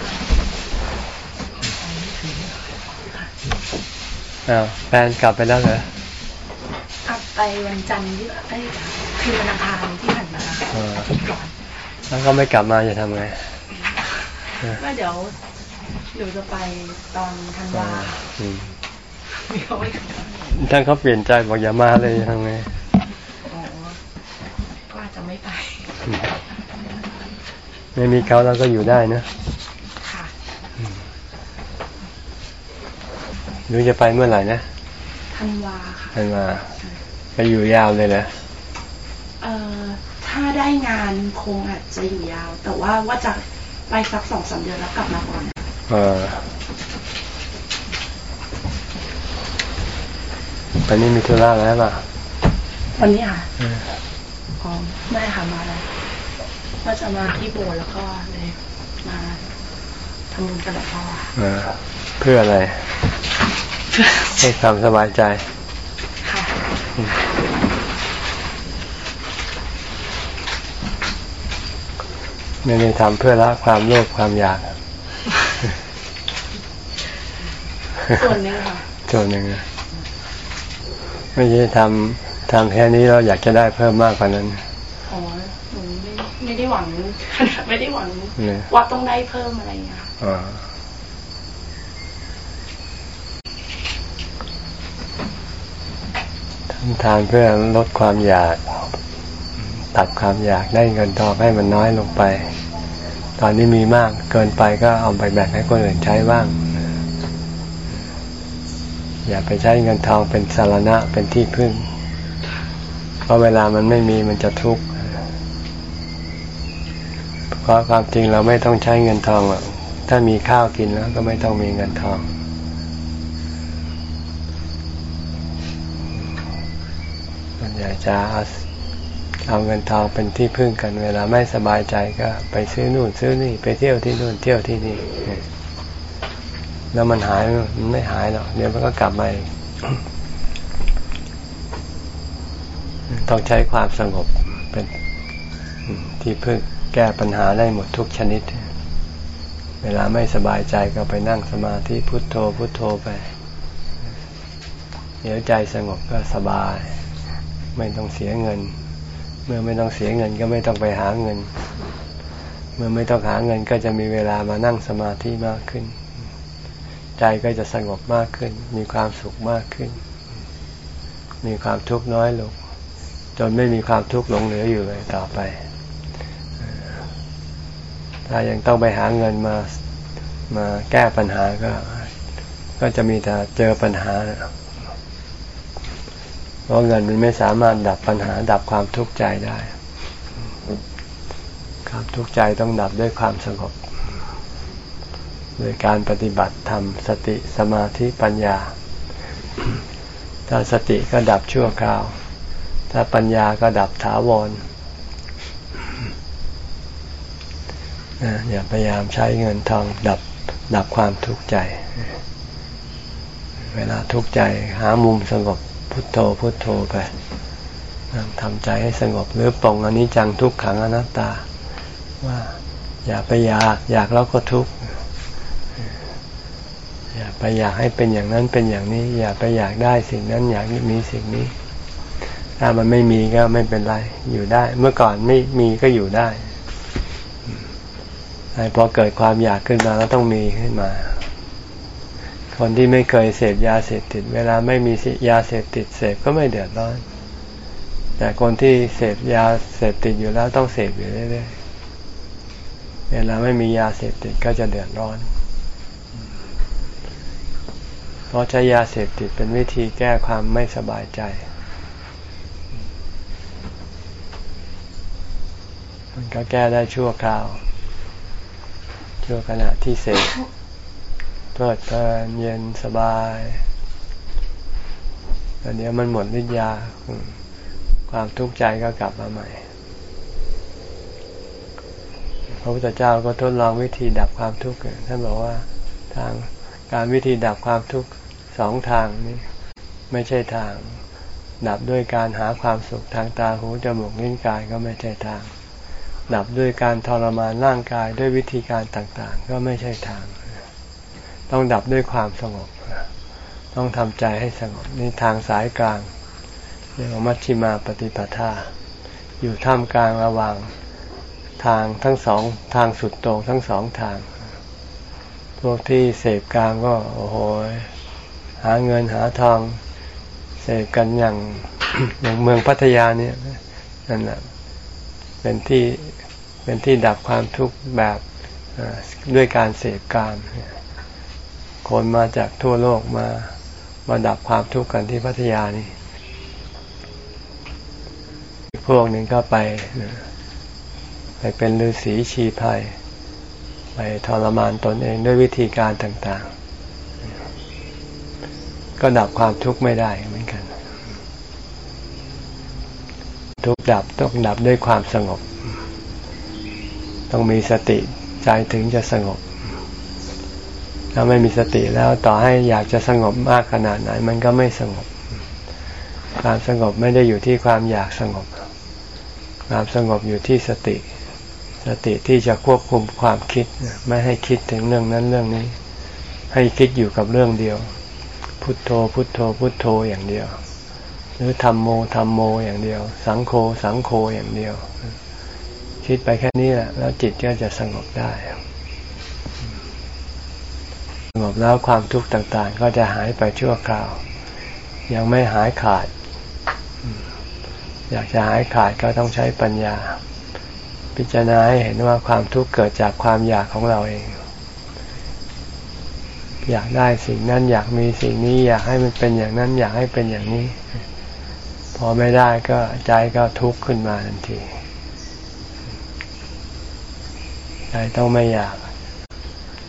อ้าวแฟนกลับไปแล้วเหรอกลับไปวันจันทร์ที่ไอ้คือวันอังคารที่ผ่านมาก่อนแล้วก็ไม่กลับมาจะทำไงก็เดี๋ยวเดี๋ยวจะไปตอนธันวาท่านเขาเปลี่ยนใจบอกอย่ามาเลยทำไงก็อาจจะไม่ไป ไม่มีเขาเราก็อยู่ได้นะ หรือจะไปเมื่อไหร่นะธันวาค่ะธันวาไปอยู่ยาวเลยเหรอเอ่อถ้าได้งานคงอาจจะอยู่ยาว แต่ว่าว่าจะไปสักสองสามเดือนแล้วกลับมาก่อนเออตอนนี้มีธุระแล้วป่ะวันนี้ค่ะอ๋อไม่ค่ะมาแล้วว่าจะมาที่โบสถ์แล้วก็เลยมาทำบุญกับหลวงพ่อเพื่ออะไร ให้ความสบายใจไม่ได้ทำเพื่อละความโลภความอยาก ส่วนหนึ่งค่ะส่วนหนึ่งไม่ใช่ทำทำแค่นี้เราอยากจะได้เพิ่มมากกว่านั้นอ๋อหนูไม่ไม่ได้หวังไม่ได้หวังว่าต้องได้เพิ่มอะไรอย่างเงี้ย ทานเพื่อลดความอยาก ตัดความอยากได้เงินทองให้มันน้อยลงไป ตอนนี้มีมากเกินไปก็เอาไปแบ่งให้คนอื่นใช้บ้าง อย่าไปใช้เงินทองเป็นสารณะเป็นที่พึ่ง เพราะเวลามันไม่มีมันจะทุกข์เพราะความจริงเราไม่ต้องใช้เงินทองหรอกถ้ามีข้าวกินแล้วก็ไม่ต้องมีเงินทอง อยากจะเอาเอาเงินทองเป็นที่พึ่งกัน เวลาไม่สบายใจก็ไปซื้อนู่นซื้อนี่ไปเที่ยวที่นู่นเที่ยวที่นี่แล้วมันหายมันไม่หายหรอกเดี๋ยวมันก็กลับมาต้องใช้ความสงบเป็นที่พึ่งแก้ปัญหาได้หมดทุกชนิด เวลาไม่สบายใจก็ไปนั่งสมาธิพุทโธพุทโธไป เดี๋ยวใจสงบก็สบาย ไม่ต้องเสียเงิน เมื่อไม่ต้องเสียเงินก็ไม่ต้องไปหาเงิน เมื่อไม่ต้องหาเงินก็จะมีเวลามานั่งสมาธิมากขึ้น ใจก็จะสงบมากขึ้น มีความสุขมากขึ้น มีความทุกข์น้อยลงจนไม่มีความทุกข์หลงเหลืออยู่เลยต่อไป ถ้ายังต้องไปหาเงินมามาแก้ปัญหาก็ ก็จะมีแต่เจอปัญหา เพราะเงินมันไม่สามารถดับปัญหาดับความทุกข์ใจได้ ความทุกข์ใจต้องดับด้วยความสงบโดยการปฏิบัติธรรมสติสมาธิปัญญา ถ้าสติก็ดับชั่วคราว ถ้าปัญญาก็ดับถาวรอย่าพยายามใช้เงินทองดับดับความทุกข์ใจ เวลาทุกข์ใจหามุมสงบ พุทโธพุทโธไปทำใจให้สงบหรือปองอันนี้จังทุกขังอนัตตา ว่าอย่าไปอยากอยากแล้วก็ทุกข์อย่าไปอยากให้เป็นอย่างนั้นเป็นอย่างนี้ อย่าไปอยากได้สิ่งนั้นอยากมีสิ่งนี้ ถ้ามันไม่มีก็ไม่เป็นไรอยู่ได้ เมื่อก่อนไม่มีก็อยู่ได้พอเกิดความอยากขึ้นมาแล้วต้องมีขึ้นมา คนที่ไม่เคยเสพยาเสพติด เวลาไม่มียาเสพติดเสพก็ไม่เดือดร้อน แต่คนที่เสพยาเสพติดอยู่แล้วต้องเสพอยู่เรื่อยๆเวลาไม่มียาเสพติดก็จะเดือดร้อน เพราะใช้ยาเสพติดเป็นวิธีแก้ความไม่สบายใจมันก็แก้ได้ชั่วคราวชั่วขณะที่เสพ เพลิดเพลินเย็นสบายตอนนี้มันหมดฤทธิ์ยา ความทุกข์ใจก็กลับมาใหม่ พระพุทธเจ้าก็ทดลองวิธีดับความทุกข์ท่านบอกว่าทางการวิธีดับความทุกข์สองทางนี้ ไม่ใช่ทาง ดับด้วยการหาความสุขทางตาหูจมูกลิ้นกายก็ไม่ใช่ทาง ดับด้วยการทรมานร่างกายด้วยวิธีการต่างๆ ก็ไม่ใช่ทาง ต้องดับด้วยความสงบ ต้องทำใจให้สงบนี่ทางสายกลางเรียกว่ามัชชิมาปฏิปทา อยู่ท่ามกลางระหว่างทางทั้งสองทางสุดตรงทั้งสองทาง พวกที่เสพกลางก็โอ้โหหาเงินหาทองเสพกันอย่างอย่างเมืองพัทยาเนี่ยนั่นแหละเป็นที่เป็นที่ดับความทุกข์แบบด้วยการเสพกาม คนมาจากทั่วโลกมามาดับความทุกข์กันที่พัทยานี่พวกหนึ่งก็ไป ไปเป็นฤาษีชีภัยไปทรมานตนเองด้วยวิธีการต่างๆ ก็ดับความทุกข์ไม่ได้เหมือนกัน ทุกดับต้องดับด้วยความสงบ ต้องมีสติใจถึงจะสงบ ถ้าไม่มีสติแล้วต่อให้อยากจะสงบมากขนาดไหน มันก็ไม่สงบ ความสงบไม่ได้อยู่ที่ความอยากสงบ ความสงบอยู่ที่สติ สติที่จะควบคุมความคิด ไม่ให้คิดถึงเรื่องนั้นเรื่องนี้ ให้คิดอยู่กับเรื่องเดียว พุทโธ พุทโธ พุทโธอย่างเดียว หรือทำโมทำโมอย่างเดียว สังโฆสังโฆอย่างเดียว คิดไปแค่นี้แหละแล้วจิตก็จะสงบได้ งบแล้วความทุกข์ต่างๆ ก็จะหายไปชั่วคราว ยังไม่หายขาด อยากจะหายขาดก็ต้องใช้ปัญญา พิจารณาให้เห็นว่าความทุกข์เกิดจากความอยากของเราเอง อยากได้สิ่งนั้นอยากมีสิ่งนี้อยากให้มันเป็นอย่างนั้น อยากให้เป็นอย่างนี้ พอไม่ได้ก็ใจก็ทุกข์ขึ้นมาทันทีใจต้องไม่อยาก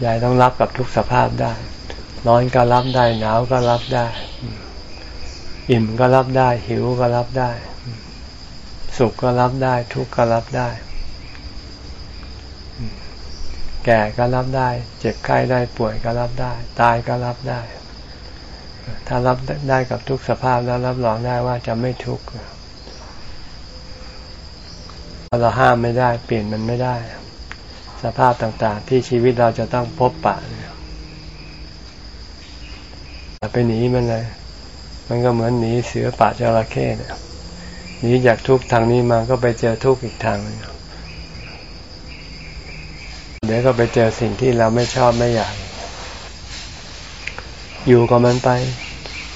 ใจต้องรับกับทุกสภาพได้ ร้อนก็รับได้ หนาวก็รับได้ อิ่มก็รับได้ หิวก็รับได้ สุขก็รับได้ ทุกข์ก็รับได้ แก่ก็รับได้ เจ็บไข้ได้ป่วยก็รับได้ ตายก็รับได้ ถ้ารับได้กับทุกสภาพแล้วรับรองได้ว่าจะไม่ทุกข์เราห้ามไม่ได้ เปลี่ยนมันไม่ได้ สภาพต่างๆ ที่ชีวิตเราจะต้องพบปะอย่าไปหนีมันเลย มันก็เหมือนหนีเสือป่าจระเข้เนี่ยหนีจากทุกทางนี้มาก็ไปเจอทุกอีกทางนึงเดี๋ยวก็ไปเจอสิ่งที่เราไม่ชอบไม่อยาก อยู่กับมันไป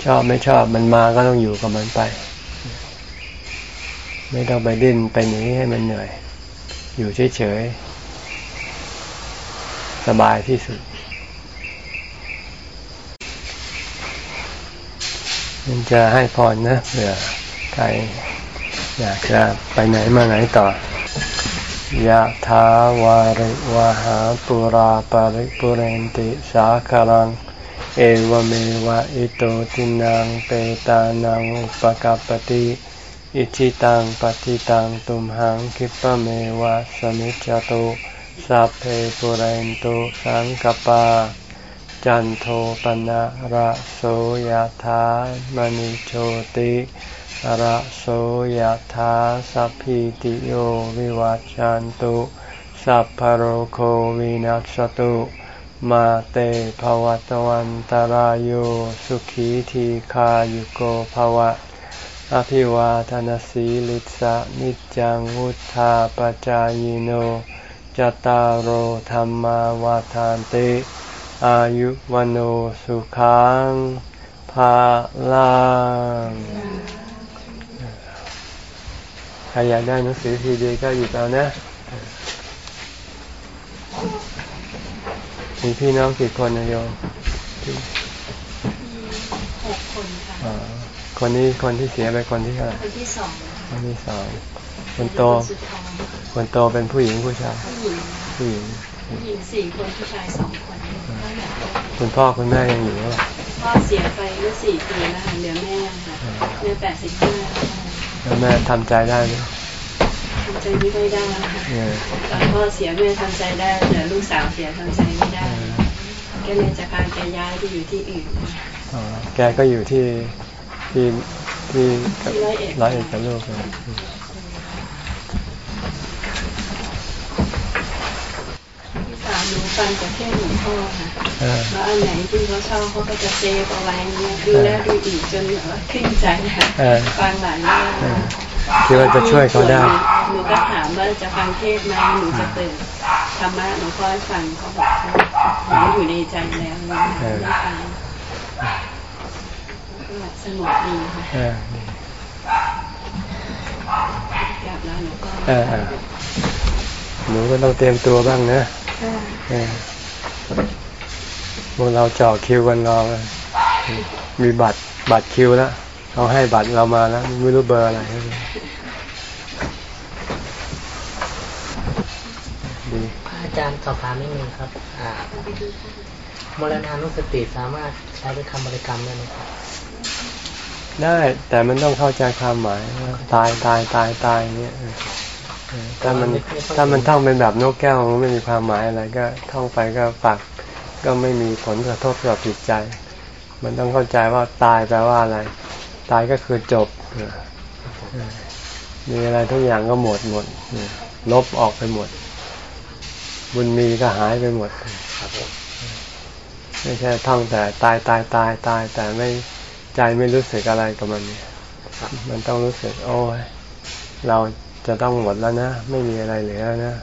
ชอบไม่ชอบมันมาก็ต้องอยู่กับมันไป ไม่ต้องไปดิ้นไปหนีให้มันเหนื่อย อยู่เฉยๆ สบายที่สุดมันจะให้พรนะเผื่อใครอยากจะไปไหนมาไหนต่อยะถาวาริวะหาปุราปาริปุเรนติสาคารัง เอวเมวะอิโตทินังเปตานังอุปกาปติ อิชิตังปฏิตังตุมหังคิปะเมวะสมิจจตุ สัพเพปุเรนตุสังกปา จันโทปนะระโสยธามณิโชติระโสยธาสัพพิติโยวิวัจจันตุสัพพโรโควินัสตุมาเตภวัตวันตารโยสุขีทีขายุโกภวะ อภิวาทนสีลิสะนิจังวุธาปจายโน จตารโหธรรมาวาทานติ อายุวันโอสุขังภาลังใครอยากได้หนังสือทีดีก็หยิบเอานะ มีพี่น้องกี่คนนะโยมหกคนค่ะอ่าคนนี้คนที่เสียไปคนที่เท่าไหร่คนที่สองคนที่สอง คนโตคนสุดท้องคนโตเป็นผู้หญิงผู้ชาย ผู้หญิง ผู้หญิงผู้หญิงสี่คนผู้ชายสองคนก็แบบคุณพ่อคุณแม่ยังอยู่หรือเปล่าพ่อเสียไปเมื่อสี่ปีแล้วค่ะเหลือแม่ค่ะแม่แปดสิบห้าแล้วแม่ทำใจได้ไหมทำใจไม่ค่อยได้ค่ะเนี่ยตอนพ่อเสียแม่ทำใจได้แต่ลูกสาวเสียทำใจไม่ได้ก็เลยจะพาแกย้ายไปอยู่ที่อื่นอ๋อแกก็อยู่ที่ที่ที่ที่ร้อยเอ็ดร้อยเอ็ดกับลูกเลย นูฟังจากเทศหลวงพ่อค่ะเออแล้วอันไหนที่เขาชอบเขาก็จะเซฟเอาไว้เนี่ยดูแล้วดูอีกจนแบบว่าขึ้นใจค่ะเออฟังหลายรอบเออคิดว่าจะช่วยเขาได้ หนูก็ถามว่าจะฟังเทศไหมหนูจะเปิดธรรมะหลวงพ่อให้ฟังเขาบอกเขาหนูอยู่ในใจแล้วนะไม่ฟังก็สงบดีค่ะเออดีกลับแล้วหนูก็เออเออหนูก็ต้องเตรียมตัวบ้างนะค่ะเออ พวกเราจ่อคิวกันรอเลยมีบัตรบัตรคิวแล้วเขาให้บัตรเรามาแล้วไม่รู้เบอร์อะไรดีพระอาจารย์สอบถามนิดนึงครับอ่ามรณานุสติสามารถใช้เป็นคำบริกรรมได้ไหมครับได้แต่มันต้องเข้าใจความหมายว่าตายตายตายตายอย่างเงี้ยเออเออ ถ้ามันถ้ามันท่องเป็นแบบนกแก้วมันไม่มีความหมายอะไรก็ท่องไปก็ปากก็ไม่มีผลกระทบต่อจิตใจ มันต้องเข้าใจว่าตายแปลว่าอะไร ตายก็คือจบเออเออมีอะไรทุกอย่างก็หมดหมดเออลบออกไปหมด บุญมีก็หายไปหมดครับผมไม่ใช่ท่องแต่ตายตายตายตาย แต่ไม่ใจไม่รู้สึกอะไรกับมันเนี่ยครับมันต้องรู้สึก โอ้ยเรา จะต้องหมดแล้วนะ ไม่มีอะไรเหลือแล้วนะ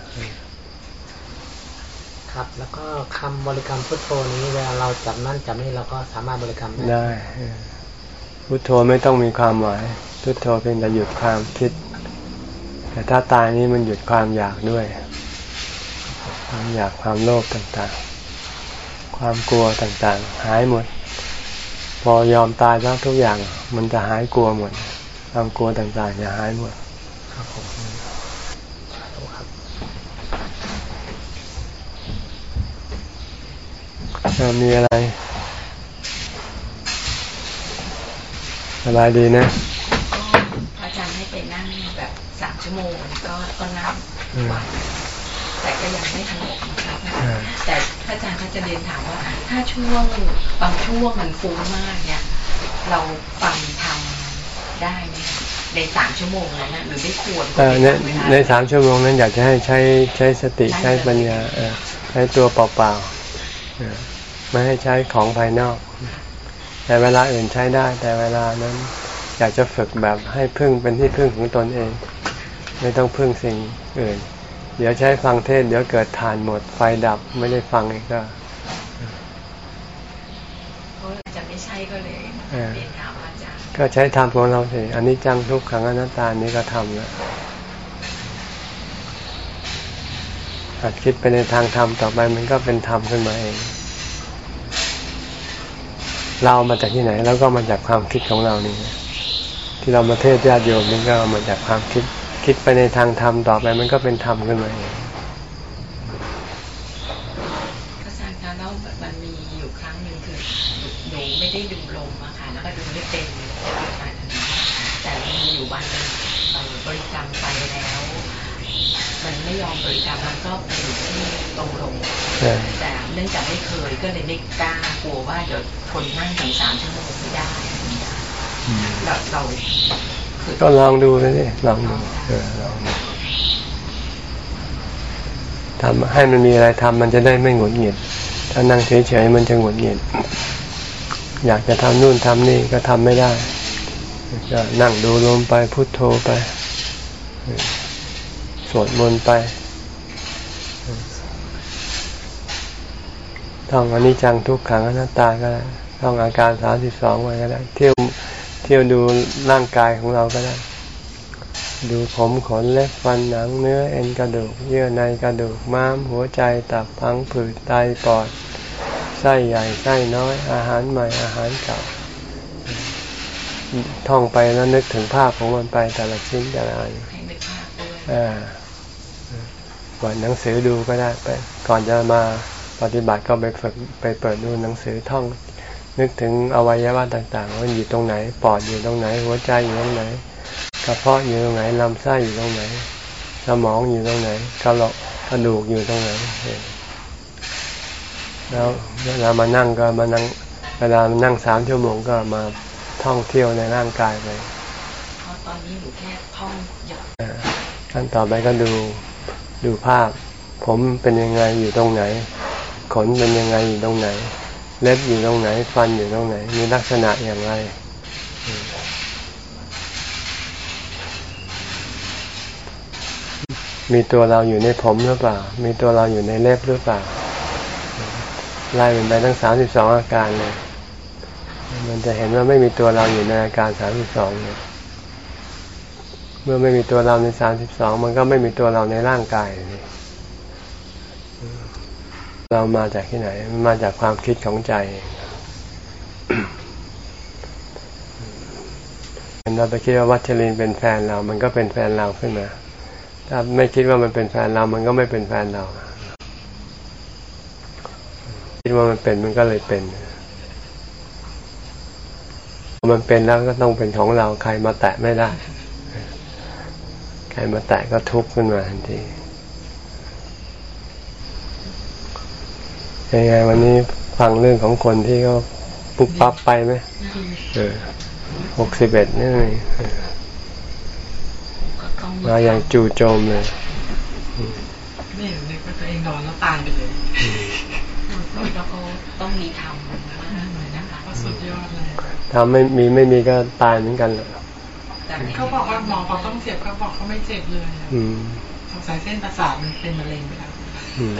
ครับแล้วก็คำบริกรรมพุทโธนี้เวลาเราจับนั่นจับนี่เราก็สามารถบริกรรมได้ได้เออพุทโธไม่ต้องมีความหมาย พุทโธเพียงแต่หยุดความคิด แต่ถ้าตายนี้มันหยุดความอยากด้วย ความอยากความโลภต่างๆ ความกลัวต่างๆ หายหมด พอยอมตายแล้วทุกอย่างมันจะหายกลัวหมดความกลัวต่างๆจะหายหมด ครับผมสาธุครับเอ่อมีอะไรสบายดีนะก็อาจารย์ให้ไปนั่งแบบสามชั่วโมงก็ก็นั่งอืมไหวแต่ก็ยังไม่สงบนะครับอ่าแต่พระอาจารย์ก็จะเรียนถามว่า ถ้าช่วงบางช่วงมันฟุ้งมากเนี่ย เราฟังทำได้ไหมคะ ในสามชั่วโมงนั้นนะหรือไม่ควรเออในในสามชั่วโมงนั้นอยากจะให้ใช้ใช้สติใช้ปัญญาเออใช้ตัวเปล่าๆเออไม่ให้ใช้ของภายนอก แต่เวลาอื่นใช้ได้ แต่เวลานั้น อยากจะฝึกแบบให้พึ่งเป็นที่พึ่งของตนเอง ไม่ต้องพึ่งสิ่งอื่น เดี๋ยวใช้ฟังเทศ เดี๋ยวเกิดฐานหมดไฟดับไม่ได้ฟังอีกก็เพราะจะไม่ใช่ก็เลยเออเรียน ก็ใช้ธรรมของเราสิอันนี้จังทุกขังอนัตตานี้ก็ทำแล้วหัดคิดไปในทางธรรมต่อไปมันก็เป็นธรรมขึ้นมาเอง เรามาจากที่ไหน แล้วก็มาจากความคิดของเรานี่ที่เรามาเทศญาติโยมนี่ก็มาจากความคิด คิดไปในทางธรรมต่อไป มันก็เป็นธรรมขึ้นมาเอง อาจารย์คะแล้วมันมีอยู่ครั้งหนึ่งคือหนูไม่ได้ดูลมอะค่ะแล้วก็ดูไม่เป็นแต่มีอยู่วันหนึงเอ่อบ ริกรรมไปแล้ว มันไม่ยอมบริกรรมมันก็ไปอยู่ที่ตรงลมใช่แต่เนื่องจากไม่เคยก็เลยไม่กล้ากลัวว่าเดี๋ยวคนนั่งถึงสามชั่วโมงไม่ได้แบบเราคือก็ลองดูเลยสิลองดูเออลองดูทำให้มันมีอะไรทำมันจะได้ไม่หงุดหงิด ถ้านั่งเฉยๆมันจะหงุดหงิด อยากจะทำนู่นทำนี่ก็ทำไม่ได้ ก็นั่งดูลมไปพุโทโธไป สวดมนต์ไปท่องอนิจจังทุกขังอนัตตาก็ได้ท่องอาการสามสิบสองไว้ก็ได้ เที่ยวเที่ยวดูร่างกายของเราก็ได้ ดูผมขนเล็บฟันหนังเนื้อเอ็นกระดูก เยื่อในกระดูกม้าม หัวใจตับพังผืดไตปอดไส้ใหญ่ไส้น้อย อาหารใหม่อาหารเก่าท่องไปแล้วนึกถึงภาพของมันไปแต่ละชิ้นแต่ละอัน เปิดหนังสือดูก็ได้ไปก่อนจะมาปฏิบัติก็ไปฝึกไปเปิดดูหนังสือท่อง นึกถึงอวัยวะต่างๆว่าอยู่ตรงไหน ปอดอยู่ตรงไหน หัวใจอยู่ตรงไหนกระเพาะอยู่ตรงไหนลำไส้อยู่ตรงไหน สมองอยู่ตรงไหนกระโหลกกระดูกอยู่ตรงไหนแล้วเวลามานั่งก็มานั่งเวลามานั่งสามชั่วโมงก็มาท่องเที่ยวในร่างกายไปตอนนี้หนูแค่ท่องหยดอ่า ขั้นต่อไปก็ดูดูภาพ ผมเป็นยังไงอยู่ตรงไหน ขนเป็นยังไงอยู่ตรงไหน เล็บอยู่ตรงไหน ฟันอยู่ตรงไหน มีลักษณะอย่างไรมีตัวเราอยู่ในผมหรือเปล่า มีตัวเราอยู่ในเล็บหรือเปล่า ไล่มันไปทั้งสามสิบสองอาการเลย มันจะเห็นว่าไม่มีตัวเราอยู่ในอาการสามสิบสองเลย เมื่อไม่มีตัวเราในสามสิบสองมันก็ไม่มีตัวเราในร่างกายนี่เรามาจากที่ไหนมมาจากความคิดของใจเราไปคิดว่าวัชรินเป็นแฟนเรา มันก็เป็นแฟนเราขึ้นมา ถ้าไม่คิดว่ามันเป็นแฟนเรา มันก็ไม่เป็นแฟนเรา คิดว่ามันเป็นมันก็เลยเป็นพอมันเป็นแล้วก็ต้องเป็นของเรา ใครมาแตะไม่ได้ ครมาแตะก็ทุกข์ขึ้นมาทันทียังไงวันนี้ฟังเรื่องของคนที่เขาปุ๊บปั๊บไปไหมเออหกสิบเอ็ดนี่เลยเออก็ต้องมาอย่างจู่โจมเลยไม่เห็นนึกว่าตัวเองนอนแล้วตายไปเลยแล้วก็ต้องมีธรรมมากเลยนะคะก็สุดยอดเลยถ้าไม่มีไม่มีก็ตายเหมือนกันแหละแต่ไม่ เขาบอกว่าหมอเขาต้องเจ็บเขาบอกเขาไม่เจ็บเลยอะอืมสงสัยเส้นประสาทมันเป็นมะเร็งไปแล้วอืม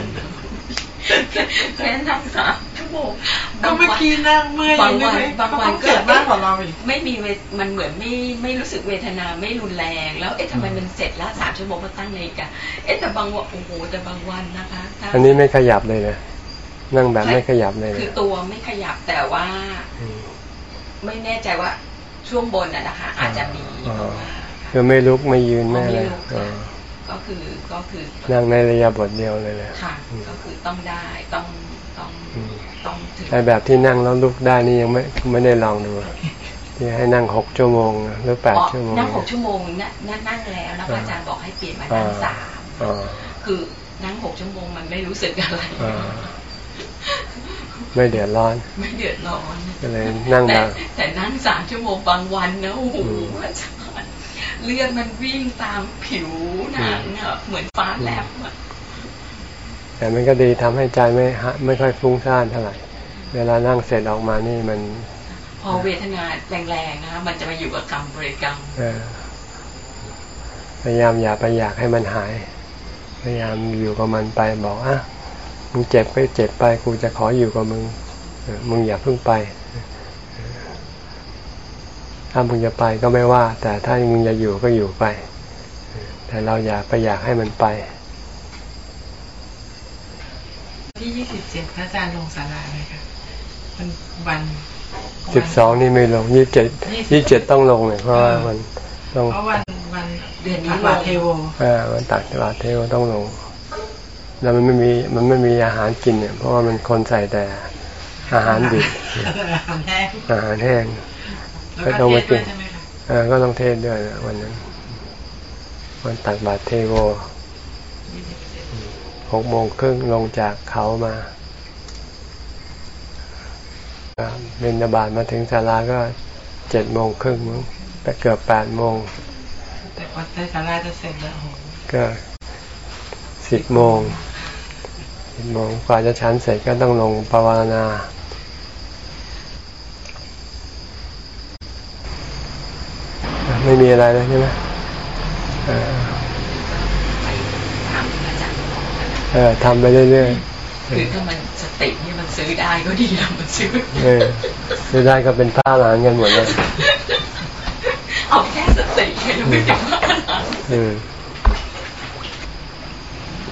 แค่ทำสามชั่วโมงก็เมื่อกี้นั่งเมื่อยบางนึกวันไหมบางเขาวัต้นองเจ็บมากกว่าเราอีกไม่มีเวทมันเหมือนไม่ไม่รู้สึกเวทนาไม่รุนแรง แล้วเอ๊ะทำไมมันเสร็จแล้วสามชั่วโมงมาตั้งนาฬิกาเอ๊ะแต่บางวันโอ้โหแต่บางวันนะคะถ้าอันนี้ไม่ขยับเลยนะนั่งแบบไม่ขยับเลยคือนะตัวไม่ขยับแต่ว่าอืมไม่แน่ใจว่า ช่วงบนอะนะคะ อาจจะมีอ๋อเพราะว่าคือไม่ลุกไม่ยืนไม่ไม่อะไรลุกอ๋ค่ะอก็คือก็คือนั่งในระยะบทเดียวเลยเลยค่ะ ก็คือต้องได้ต้องต้องอืมต้องถึงไอแบบที่นั่งแล้วลุกได้นี่ยังไม่ไม่ได้ลองดูที่ให้นั่งหกชั่วโมงหรือแปดอ๋อชั่วโมงนั่งหกชั่วโมงนั่งนั่งนั่งแล้วแล้วอาจารย์บอกให้เปลี่ยนมานั่งสามอ๋อคือนั่งหกชั่วโมงมันไม่รู้สึกอะไรอ่า ไม่เดือดร้อน ไม่เดือดร้อนก็เลยนั่งแต่แบบแต่นั่งสามชั่วโมงบางวันนะโอ้โหอืมอาจารย์เลือดมันวิ่งตามผิวหนังอะเหมือนฟ้าแลบอะแต่มันก็ดีทำให้ใจไม่ฮะไม่ค่อยฟุ้งซ่านเท่าไหร่ เวลานั่งเสร็จออกมานี่มัน พอเวทนาแรงๆนะคะมันจะมาอยู่กับกรรมบริกรรมเออพยายามอย่าไปอยากให้มันหาย พยายามอยู่กับมันไปบอกอะ มึงเจ็บก็เจ็บไปกูจะขออยู่กับมึงเออมึงอย่าเพิ่งไป ถ้ามึงจะไปก็ไม่ว่า แต่ถ้ามึงจะอยู่ก็อยู่ไป แต่เราอย่าไปอยากให้มันไป ที่ยี่สิบเจ็ดพระอาจารย์ลงสาราเลยค่ะมันวันสิบสองนี่ไม่ลงยี่สิบเจ็ดยี่สิบเจ็ดต้องลงเลยเพราะว่ามันต้องเพราะวันวันเดือนนี้ตักบาตรเทโวอ่ามันตักบาตรเทวต้องลง แล้วมันไม่มีมันไม่มีอาหารกินเนี่ยเพราะว่ามันคนใส่แต่อาหารดิบอาหารแห้งอาหารแห้งแล้วก็เทศด้วยใช่ไหมคะเออก็ต้องเทศด้วยนะวันนั้น วันตักบาตรเทโวยี่สิบเจ็ดหกโมงครึ่งลงจากเขามาเบินบาตมาถึงศาลาก็เจ็ดโมงครึ่งมั้งแต่เกือบแปดโมงแต่วัดใต้สาราจะเสร็จแล้วโอ้โหก็สิบโมง สิบโมงกว่าจะชั้นเสร็จก็ต้องลงปวารณาไม่มีอะไรแล้วใช่ไหมเออไปถามอาจารย์บอกนะเออทำไปเรื่อยคือถ้ามันสตินี่มันซื้อได้ก็ดีแล้วมันซื้อๆเออซื้อได้ก็เป็นผ้าหลานกันหมดเลยเอาแค่สติไม่ต้องไปถึงว่าอืมเ